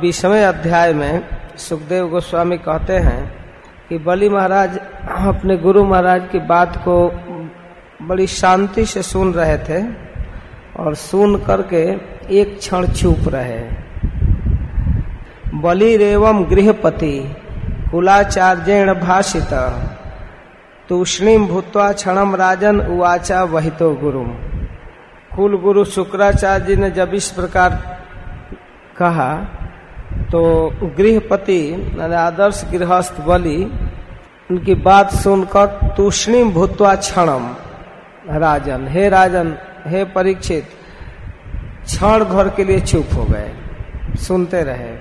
बीसवें अध्याय में सुखदेव गोस्वामी कहते हैं कि बलि महाराज, अपने गुरु महाराज की बात को बड़ी शांति से सुन रहे थे और सुन करके एक क्षण चुप रहे। बलि रेवम गृहपति, कुलाचार्यण भाषित तूष्णीम भूतवा क्षणम राजन उवाचा वही तो गुरु कुल गुरु शुक्राचार्य जी ने जब इस प्रकार कहा तो गृहपति आदर्श गृहस्थ बलि, उनकी बात सुनकर तूष्णीम भूतवा क्षणम राजन, हे राजन, हे परीक्षित, क्षण भर के लिए चुप हो गए, सुनते रहे।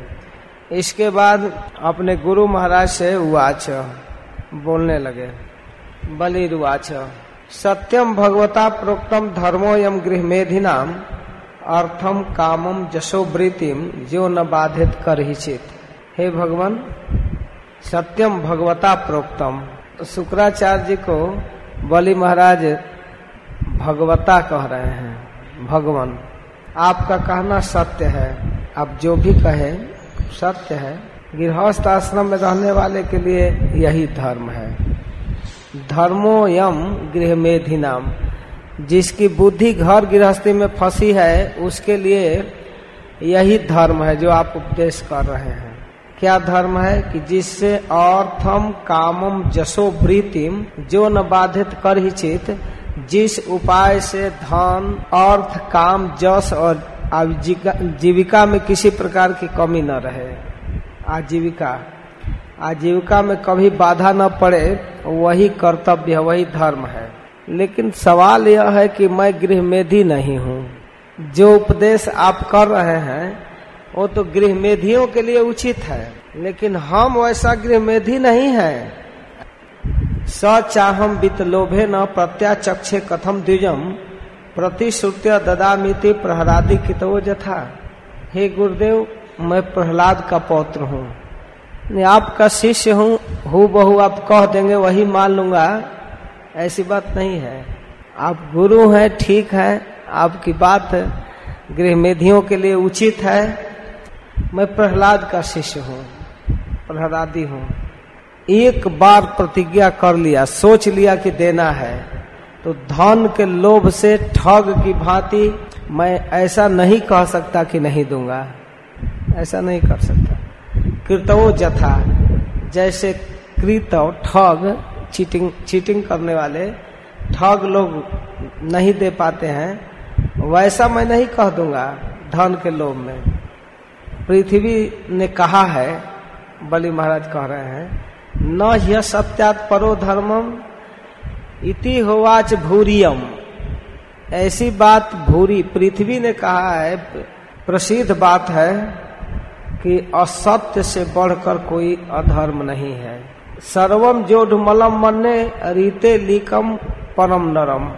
इसके बाद अपने गुरु महाराज से उवाच, बोलने लगे बलिर्वाच सत्यम भगवता प्रोक्तम धर्मो यम गृह मेधिनाम अर्थम कामम जशोवृतिम जो न बाधित कर ही चित हे भगवान सत्यम भगवता प्रोक्तम। शुक्राचार्य जी को बलि महाराज भगवता कह रहे हैं। भगवान, आपका कहना सत्य है। आप जो भी कहे, सत्य है। गृहस्थ आश्रम में रहने वाले के लिए यही धर्म है। धर्मो यम गृह मेधि नाम जिसकी बुद्धि घर गृहस्थी में फंसी है, उसके लिए यही धर्म है जो आप उपदेश कर रहे हैं। क्या धर्म है कि जिससे अर्थम कामम जसो वृतिम जो न बाधित कर ही चित, जिस उपाय से धन, अर्थ, काम, जस और जीविका में किसी प्रकार की कमी न रहे। आजीविका आजीविका में कभी बाधा न पड़े, वही कर्तव्य वही धर्म है। लेकिन सवाल यह है कि मैं गृह मेधी नहीं हूँ। जो उपदेश आप कर रहे हैं, वो तो गृह मेधियों के लिए उचित है। लेकिन हम वैसा गृह मेधी नहीं है। स चाहम वित लोभे न प्रत्याचक्षे कथम द्विजम प्रतिश्रुत्य ददामिति प्रहलादी कितो जथा। हे गुरुदेव, मैं प्रहलाद का पौत्र हूँ। आपका शिष्य हूँ हु बहु आप कह देंगे, वही मान लूँगा ऐसी बात नहीं है। आप गुरु हैं, ठीक है, आपकी बात गृह मेधियों के लिए उचित है। मैं प्रहलाद का शिष्य हूँ, प्रहलादी हूँ। एक बार प्रतिज्ञा कर लिया, सोच लिया कि देना है। तो धन के लोभ से ठग की भांति मैं ऐसा नहीं कह सकता कि नहीं दूँगा। ऐसा नहीं कर सकता। कृतवो जथा, जैसे कृतव ठग चीटिंग चीटिंग करने वाले ठग लोग नहीं दे पाते हैं। वैसा मैं नहीं कह दूँगा धन के लोभ में। पृथ्वी ने कहा है, बलि महाराज कह रहे हैं, न यह सत्यात परो धर्मम इति होवाच भूरियम। ऐसी बात भूरी, पृथ्वी ने कहा है, प्रसिद्ध बात है कि असत्य से बढ़कर कोई अधर्म नहीं है। सर्वम जोड मलम मन्ने रीते लिकम परम नरम।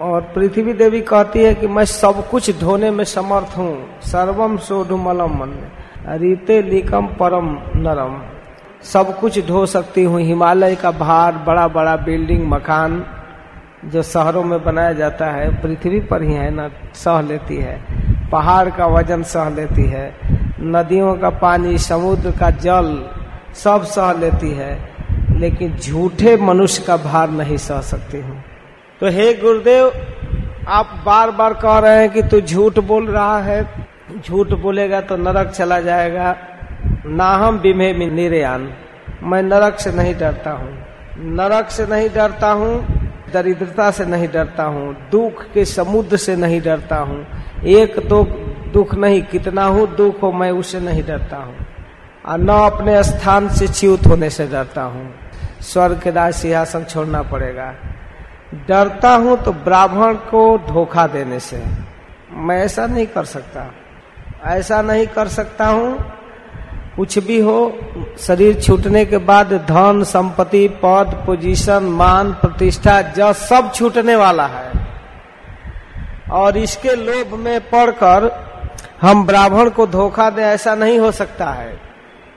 और पृथ्वी देवी कहती है कि मैं सब कुछ धोने में समर्थ हूँ। सर्वम सोढ़ मलम मन रीते लिकम परम नरम। सब कुछ धो सकती हूँ। हिमालय का भार बड़ा बड़ा बिल्डिंग, मकान जो शहरों में बनाया जाता है, पृथ्वी पर ही है ना, सह लेती है। पहाड़ का वज़न सह लेती है। नदियों का पानी, समुद्र का जल सब सह लेती है, लेकिन झूठे मनुष्य का भार नहीं सह सकती हूँ। तो हे गुरुदेव, आप बार बार कह रहे हैं कि तू झूठ बोल रहा है, झूठ बोलेगा तो नरक चला जाएगा। ना हम बिमे में निर्यान। मैं नरक से नहीं डरता हूँ। नरक से नहीं डरता हूँ, दरिद्रता से नहीं डरता हूँ, दुख के समुद्र से नहीं डरता हूँ। एक दो दुख नहीं, कितना हूँ दुख हो मैं उससे नहीं डरता हूँ। और न अपने स्थान से च्युत होने से डरता हूँ। स्वर्ग के राज सिंहासन छोड़ना पड़ेगा। डरता हूँ तो ब्राह्मण को धोखा देने से। मैं ऐसा नहीं कर सकता। ऐसा नहीं कर सकता हूँ। कुछ भी हो, शरीर छूटने के बाद धन, संपत्ति, पद पोजीशन मान, प्रतिष्ठा जस सब छूटने वाला है। और इसके लोभ में पड़कर हम ब्राह्मण को धोखा दे ऐसा नहीं हो सकता है।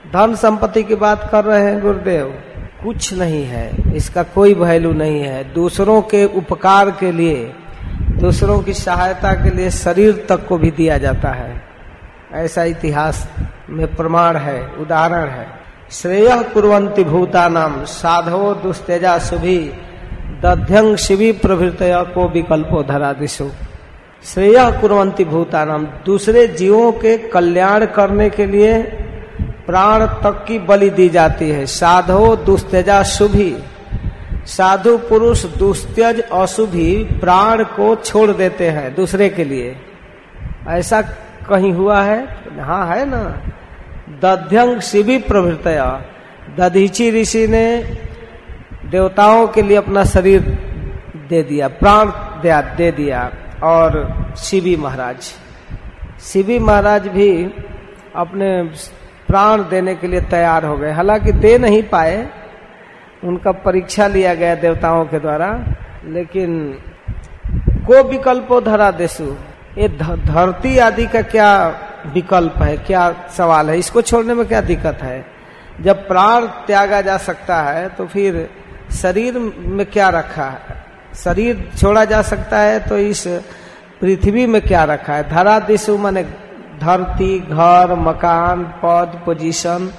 धन संपत्ति की बात कर रहे हैं गुरुदेव? कुछ नहीं है। इसका कोई वैल्यू नहीं है। दूसरों के उपकार के लिए, दूसरों की सहायता के लिए शरीर तक को भी दिया जाता है। ऐसा इतिहास में प्रमाण है, उदाहरण है। श्रेय कुरंती भूता नाम साधवो दुस्तेजा सुभी दध्यंग शिवी प्रभृत को विकल्पो धरा दिशु श्रेय कुरंती भूता नाम दूसरे जीवों के कल्याण करने के लिए प्राण तक की बलि दी जाती है। साधो दुस्तेजा शुभी। साधु, पुरुष, दुस्त्यज, अशुभी प्राण को छोड़ देते हैं दूसरे के लिए। ऐसा कहीं हुआ है? हाँ है ना। दध्यंग शिवी प्रभृतया। दधीची ऋषि ने देवताओं के लिए अपना शरीर दे दिया, प्राण दे दिया, और शिवी महाराज। शिवी महाराज भी अपने प्राण देने के लिए तैयार हो गए। हालाँकि दे नहीं पाए, उनका परीक्षा लिया गया देवताओं के द्वारा, लेकिन को विकल्पो धरा देसु ये धरती आदि का क्या विकल्प है? क्या सवाल है? इसको छोड़ने में क्या दिक्कत है? जब प्राण त्यागा जा सकता है तो फिर शरीर में क्या रखा है? शरीर छोड़ा जा सकता है तो इस पृथ्वी में क्या रखा है? धरा दिशु माने धरती, घर, मकान, पद पोजीशन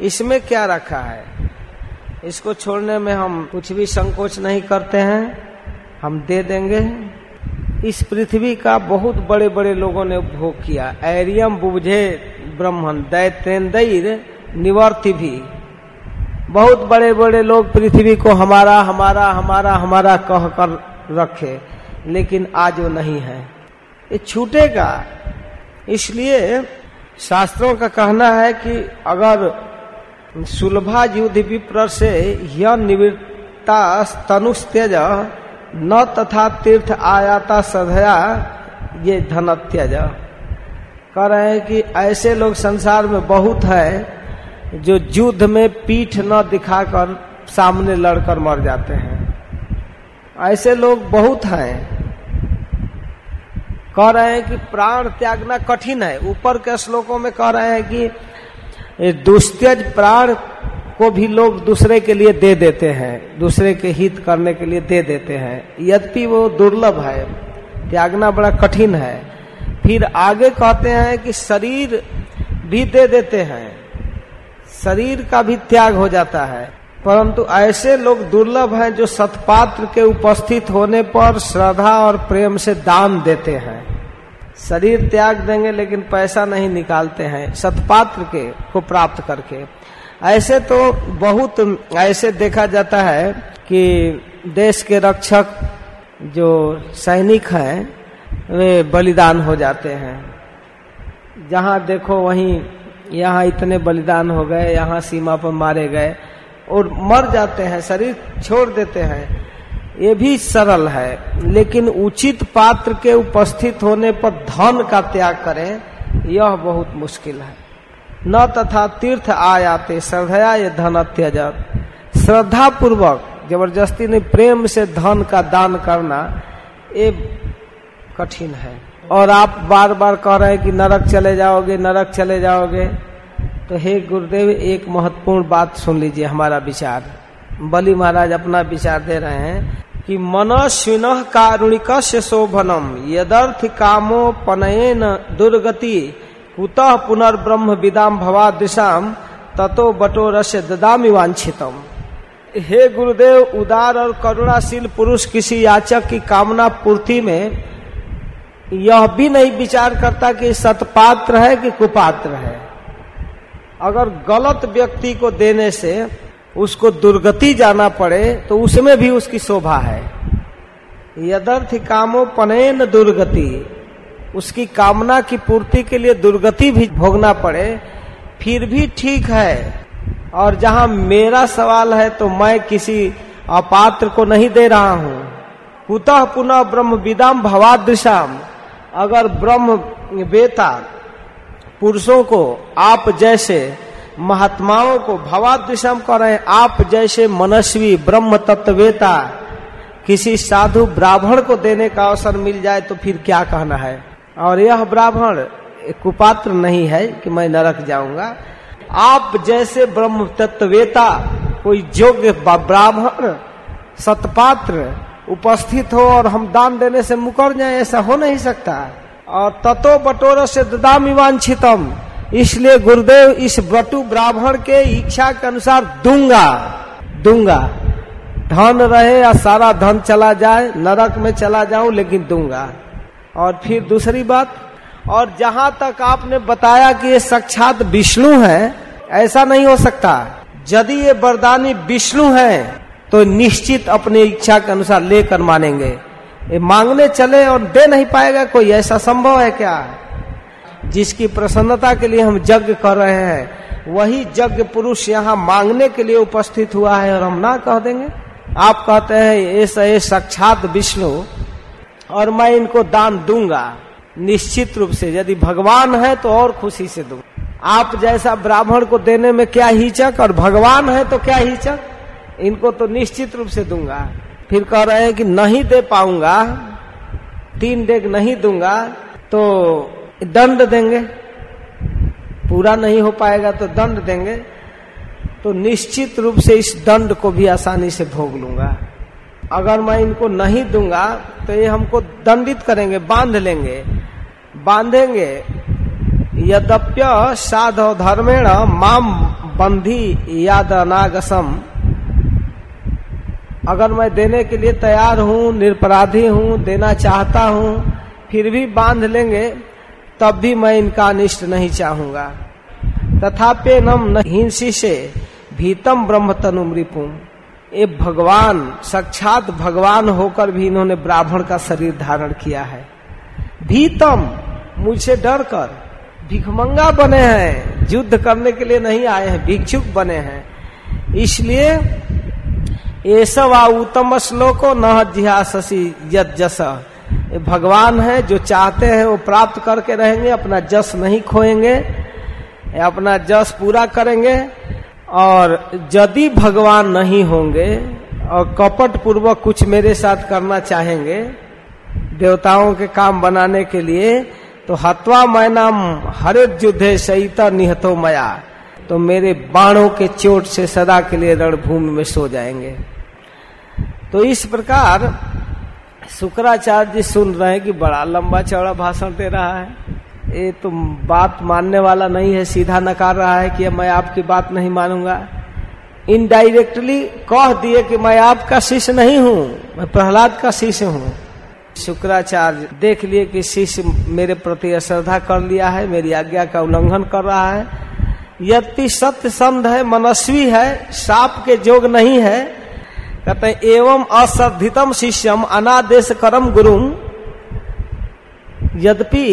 इसमें क्या रखा है? इसको छोड़ने में हम कुछ भी संकोच नहीं करते हैं। हम दे देंगे। इस पृथ्वी का बहुत बड़े बड़े लोगों ने उपभोग किया। एरियम बुझे ब्रह्मन दैतेन्द्र निवर्ति भी। बहुत बड़े बड़े लोग पृथ्वी को हमारा हमारा हमारा हमारा कह कर रखे, लेकिन आज वो नहीं है। ये छूटेगा। इसलिए शास्त्रों का कहना है कि अगर सुलभा युद्ध विप्र से यह निवृत्ता तनुस्तेज न तथा तीर्थ आयाता सधया ये धन त्यज कह रहे हैं कि ऐसे लोग संसार में बहुत है जो युद्ध में पीठ न दिखाकर सामने लड़कर मर जाते हैं। ऐसे लोग बहुत हैं कह रहे हैं कि प्राण त्यागना कठिन है। ऊपर के श्लोकों में कह रहे हैं कि दुस्त्यज प्राण को भी लोग दूसरे के लिए दे देते हैं, दूसरे के हित करने के लिए दे देते हैं। यद्यपि वो दुर्लभ है, त्यागना बड़ा कठिन है। फिर आगे कहते हैं कि शरीर भी दे देते हैं, शरीर का भी त्याग हो जाता है। परंतु ऐसे लोग दुर्लभ हैं जो सतपात्र के उपस्थित होने पर श्रद्धा और प्रेम से दान देते हैं। शरीर त्याग देंगे, लेकिन पैसा नहीं निकालते हैं, सतपात्र के को प्राप्त करके। ऐसे तो बहुत, ऐसे देखा जाता है कि देश के रक्षक जो सैनिक हैं, वे बलिदान हो जाते हैं। जहाँ देखो वहीं, यहाँ इतने बलिदान हो गए, यहाँ सीमा पर मारे गए। और मर जाते हैं, शरीर छोड़ देते हैं, ये भी सरल है। लेकिन उचित पात्र के उपस्थित होने पर धन का त्याग करें, यह बहुत मुश्किल है। न तथा तीर्थ आयाते, श्रद्धया ये धन त्यजत श्रद्धा पूर्वक ज़बरदस्ती नहीं, प्रेम से धन का दान करना, ये कठिन है। और आप बार बार कह रहे हैं कि नरक चले जाओगे, नरक चले जाओगे। तो हे गुरुदेव, एक महत्वपूर्ण बात सुन लीजिए हमारा विचार। बलि महाराज अपना विचार दे रहे हैं कि मनस्विन कारुणिक शोभनम, यदर्थ कामो पनयन दुर्गति, कुतः पुनर्ब्रह्म विदाम भवा दिशाम, ततो बटो रस ददामी वांछितम हे गुरुदेव, उदार और करुणाशील पुरुष किसी याचक की कामना पूर्ति में यह भी नहीं विचार करता कि सतपात्र है कि कुपात्र है। अगर गलत व्यक्ति को देने से उसको दुर्गति जाना पड़े तो उसमें भी उसकी शोभा है। यदर्थ कामो पनेन दुर्गति। उसकी कामना की पूर्ति के लिए दुर्गति भी भोगना पड़े, फिर भी ठीक है। और जहाँ मेरा सवाल है तो मैं किसी अपात्र को नहीं दे रहा हूँ। कुतः पुनः ब्रह्म विदाम भवादृशाम। अगर ब्रह्म वेता पुरुषों को, आप जैसे महात्माओं को भवादृशम कर, आप जैसे मनस्वी ब्रह्म तत्वेता किसी साधु ब्राह्मण को देने का अवसर मिल जाए तो फिर क्या कहना है? और यह ब्राह्मण कुपात्र नहीं है कि मैं नरक जाऊँगा। आप जैसे ब्रह्म तत्वेता कोई योग्य ब्राह्मण, सतपात्र, उपस्थित हो और हम दान देने से मुकर जाए, ऐसा हो नहीं सकता। और ततो बटोर से ददाम वांछितम इसलिए गुरुदेव इस बटु ब्राह्मण के इच्छा के अनुसार दूँगा। दूँगा। धन रहे या सारा धन चला जाए, नरक में चला जाऊँ, लेकिन दूँगा। और फिर दूसरी बात, और जहाँ तक आपने बताया कि ये साक्षात विष्णु है, ऐसा नहीं हो सकता। यदि ये वरदानी विष्णु है तो निश्चित अपनी इच्छा के अनुसार लेकर मानेंगे। ये मांगने चले और दे नहीं पाएगा कोई, ऐसा संभव है क्या? जिसकी प्रसन्नता के लिए हम यज्ञ कर रहे हैं, वही यज्ञ पुरुष यहाँ मांगने के लिए उपस्थित हुआ है और हम ना कह देंगे। आप कहते हैं, ऐसा ये साक्षात विष्णु, और मैं इनको दान दूँगा। निश्चित रूप से, यदि भगवान है तो और खुशी से दूँगा। आप जैसा ब्राह्मण को देने में क्या हिचक और भगवान है तो क्या हिचक? इनको तो निश्चित रूप से दूँगा। फिर कह रहे हैं कि नहीं दे पाऊँगा, तीन डेग नहीं दूँगा तो दंड देंगे। पूरा नहीं हो पाएगा तो दंड देंगे। तो निश्चित रूप से इस दंड को भी आसानी से भोग लूँगा। अगर मैं इनको नहीं दूँगा तो ये हमको दंडित करेंगे, बाँध लेंगे। बांधेंगे। यद्यप्य साधव धर्मेण माम बंधी याद अनागसम। अगर मैं देने के लिए तैयार हूँ, निरपराधी हूँ, देना चाहता हूँ, फिर भी बाँध लेंगे, तब भी मैं इनका अनिष्ट नहीं चाहूँगा। तथापि नम हिंसी से भीतम ब्रह्म तनु मृपुम ये भगवान, साक्षात भगवान होकर भी इन्होंने ब्राह्मण का शरीर धारण किया है। भीतम, मुझसे डर कर भिखमंगा बने हैं, युद्ध करने के लिए नहीं आए हैं, भिक्षुक बने हैं। इसलिए ये सब उत्तम श्लोको न जिहासी यद जस। भगवान है, जो चाहते हैं वो प्राप्त करके रहेंगे, अपना जस नहीं खोएँगे अपना जस पूरा करेंगे, और यदि भगवान नहीं होंगे, और कपट पूर्वक कुछ मेरे साथ करना चाहेंगे, देवताओं के काम बनाने के लिए तो हत्वा मैं नाम हरे युद्धे सहित निहतो मया। तो मेरे बाणों के चोट से सदा के लिए रणभूमि में सो जाएँगे। तो इस प्रकार शुक्राचार्य जी सुन रहे हैं कि बड़ा लंबा चौड़ा भाषण दे रहा है। ये तो बात मानने वाला नहीं है, सीधा नकार रहा है कि मैं आपकी बात नहीं मानूँगा। इनडायरेक्टली कह दिए कि मैं आपका शिष्य नहीं हूँ, मैं प्रहलाद का शिष्य हूँ। शुक्राचार्य देख लिए कि शिष्य मेरे प्रति अश्रद्धा कर लिया है, मेरी आज्ञा का उल्लंघन कर रहा है। यद्यपि सत्य संध है, मनस्वी है, साप के जोग नहीं है कहते हैं एवं अश्रद्धितम शिष्यम अनादेश करम गुरु यद्यपि